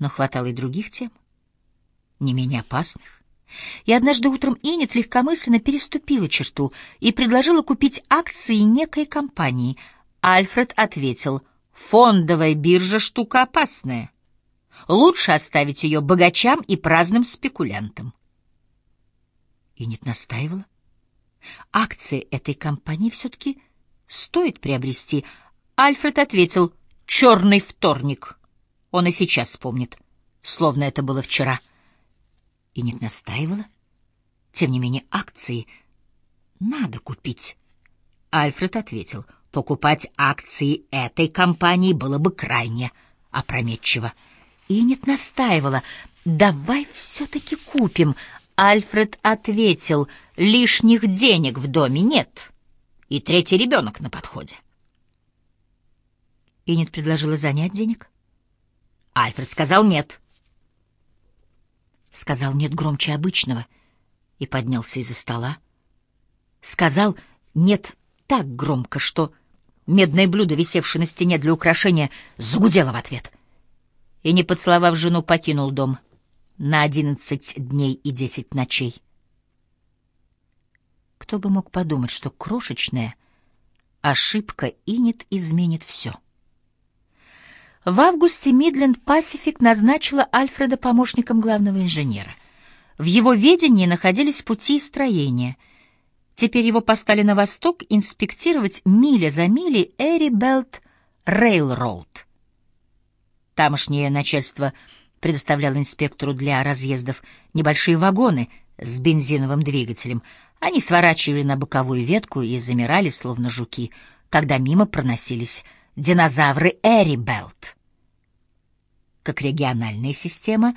Но хватало и других тем, не менее опасных. И однажды утром Иннет легкомысленно переступила черту и предложила купить акции некой компании. Альфред ответил, «Фондовая биржа — штука опасная. Лучше оставить ее богачам и праздным спекулянтам». Иннет настаивала. Акции этой компании все-таки стоит приобрести. Альфред ответил, «Черный вторник». Он и сейчас вспомнит, словно это было вчера. И нет настаивала. Тем не менее, акции надо купить. Альфред ответил, покупать акции этой компании было бы крайне опрометчиво. И нет настаивала, давай все-таки купим. Альфред ответил, лишних денег в доме нет, и третий ребенок на подходе. Иннет предложила занять денег. Альфред сказал нет. Сказал нет громче обычного и поднялся из-за стола. Сказал нет так громко, что медное блюдо, висевшее на стене для украшения, загудело в ответ. И, не поцеловав жену, покинул дом на одиннадцать дней и десять ночей. Кто бы мог подумать, что крошечная ошибка Инет изменит все. В августе Мидленд Пасифик назначила Альфреда помощником главного инженера. В его ведении находились пути и строения. Теперь его поставили на восток инспектировать миля за милей Эри Белт Рейлроуд. Тамошнее начальство предоставляло инспектору для разъездов небольшие вагоны с бензиновым двигателем. Они сворачивали на боковую ветку и замирали, словно жуки, когда мимо проносились динозавры Эрибелт. Как региональная система,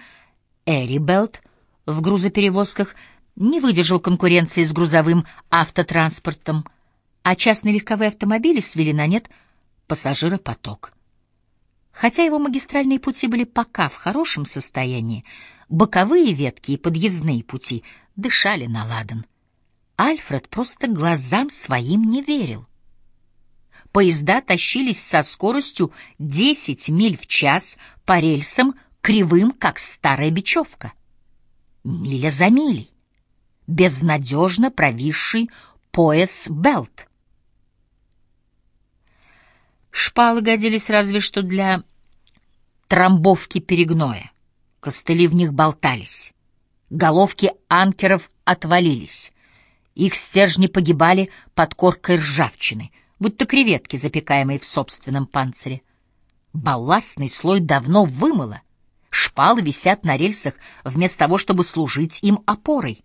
Эрибелт в грузоперевозках не выдержал конкуренции с грузовым автотранспортом, а частные легковые автомобили свели на нет пассажиропоток. Хотя его магистральные пути были пока в хорошем состоянии, боковые ветки и подъездные пути дышали на ладан. Альфред просто глазам своим не верил. Поезда тащились со скоростью 10 миль в час по рельсам, кривым, как старая бечевка. Миля за милей. Безнадежно провисший пояс Белт. Шпалы годились разве что для трамбовки перегноя. Костыли в них болтались. Головки анкеров отвалились. Их стержни погибали под коркой ржавчины — будто креветки, запекаемые в собственном панцире. Балластный слой давно вымыло. Шпалы висят на рельсах вместо того, чтобы служить им опорой.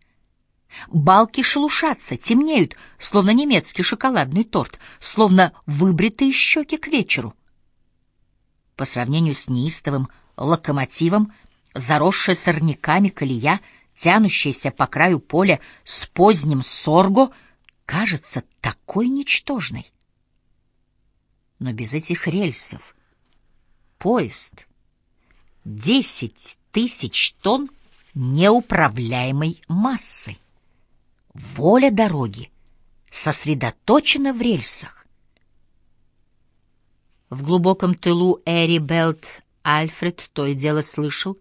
Балки шелушатся, темнеют, словно немецкий шоколадный торт, словно выбритые щеки к вечеру. По сравнению с неистовым локомотивом, заросшая сорняками колея, тянущаяся по краю поля с поздним сорго, кажется такой ничтожной но без этих рельсов. Поезд. Десять тысяч тонн неуправляемой массы. Воля дороги сосредоточена в рельсах. В глубоком тылу Эри Белт Альфред то и дело слышал,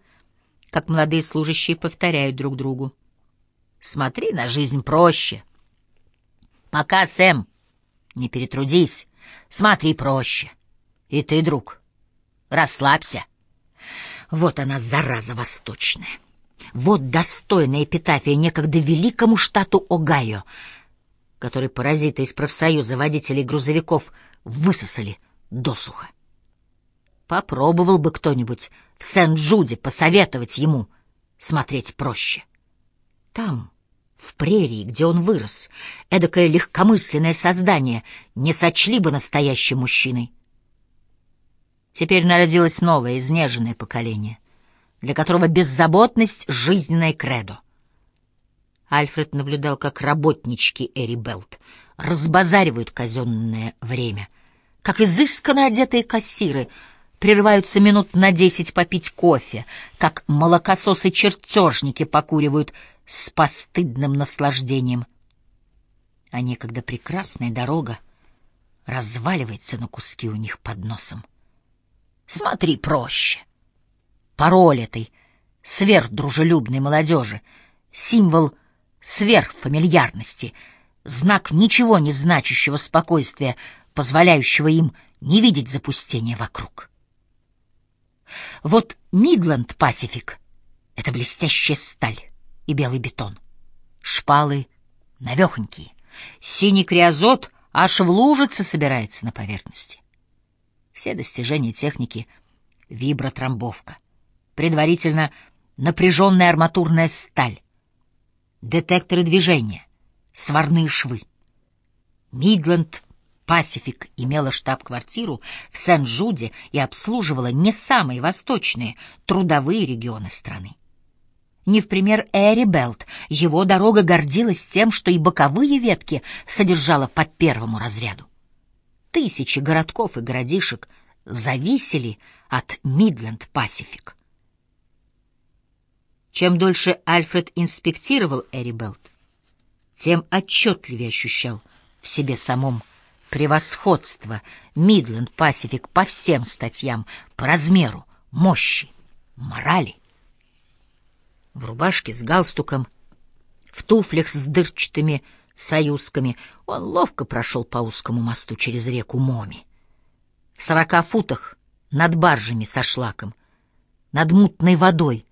как молодые служащие повторяют друг другу. «Смотри на жизнь проще». «Пока, Сэм, не перетрудись. Смотри проще. И ты, друг, расслабься. Вот она, зараза восточная. Вот достойная эпитафия некогда великому штату Огайо, который паразиты из профсоюза водителей грузовиков высосали досуха. Попробовал бы кто-нибудь в Сент-Джуде посоветовать ему смотреть проще. Там, в прерии, где он вырос, эдакое легкомысленное создание не сочли бы настоящим мужчиной. Теперь народилось новое, изнеженное поколение, для которого беззаботность — жизненное кредо. Альфред наблюдал, как работнички Эри Белт разбазаривают казенное время, как изысканно одетые кассиры прерываются минут на десять попить кофе, как молокососы-чертежники покуривают с постыдным наслаждением. А некогда прекрасная дорога разваливается на куски у них под носом. Смотри проще. пароль этой сверхдружелюбной молодежи, символ сверхфамильярности, знак ничего не значащего спокойствия, позволяющего им не видеть запустения вокруг. Вот Мидленд Пасифик — это блестящая сталь и белый бетон, шпалы навехонькие, синий криозот аж в лужице собирается на поверхности. Все достижения техники — вибротрамбовка, предварительно напряженная арматурная сталь, детекторы движения, сварные швы. Мидленд Пасифик имела штаб-квартиру в Сен-Джуде и обслуживала не самые восточные трудовые регионы страны. Не в пример Эри Белт, его дорога гордилась тем, что и боковые ветки содержала по первому разряду. Тысячи городков и городишек зависели от Мидленд Пасифик. Чем дольше Альфред инспектировал Эри Белт, тем отчетливее ощущал в себе самом превосходство Мидленд Пасифик по всем статьям, по размеру, мощи, морали. В рубашке с галстуком, в туфлях с дырчатыми союзками он ловко прошел по узкому мосту через реку Моми. В сорока футах над баржами со шлаком, над мутной водой,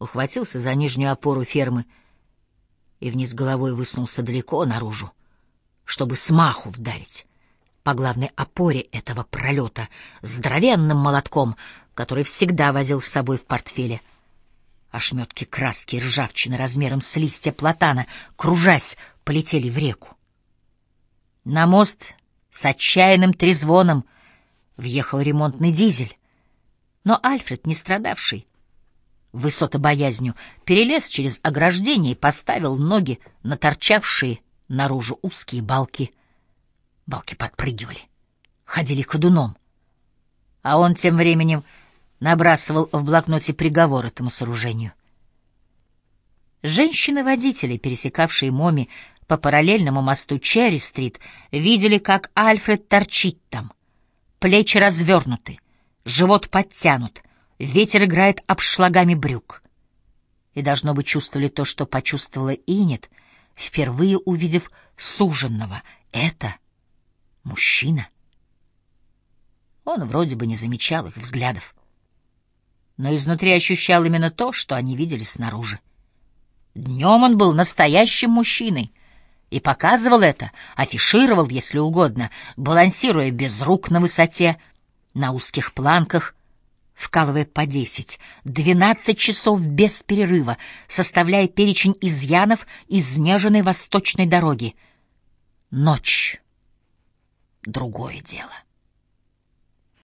ухватился за нижнюю опору фермы и вниз головой высунулся далеко наружу, чтобы смаху вдарить по главной опоре этого пролета здоровенным молотком, который всегда возил с собой в портфеле. Ошметки краски и ржавчины размером с листья платана, кружась, полетели в реку. На мост с отчаянным трезвоном въехал ремонтный дизель, но Альфред, не страдавший, высотобоязнью, перелез через ограждение и поставил ноги на торчавшие наружу узкие балки. Балки подпрыгивали, ходили ходуном. А он тем временем набрасывал в блокноте приговор этому сооружению. Женщины-водители, пересекавшие Моми по параллельному мосту Черри-стрит, видели, как Альфред торчит там. Плечи развернуты, живот подтянут — Ветер играет обшлагами брюк. И, должно быть, чувствовали то, что почувствовала Инет, впервые увидев суженного. Это мужчина. Он вроде бы не замечал их взглядов, но изнутри ощущал именно то, что они видели снаружи. Днем он был настоящим мужчиной и показывал это, афишировал, если угодно, балансируя без рук на высоте, на узких планках, вкалывая по десять, двенадцать часов без перерыва, составляя перечень изъянов изнеженной восточной дороги. Ночь — другое дело.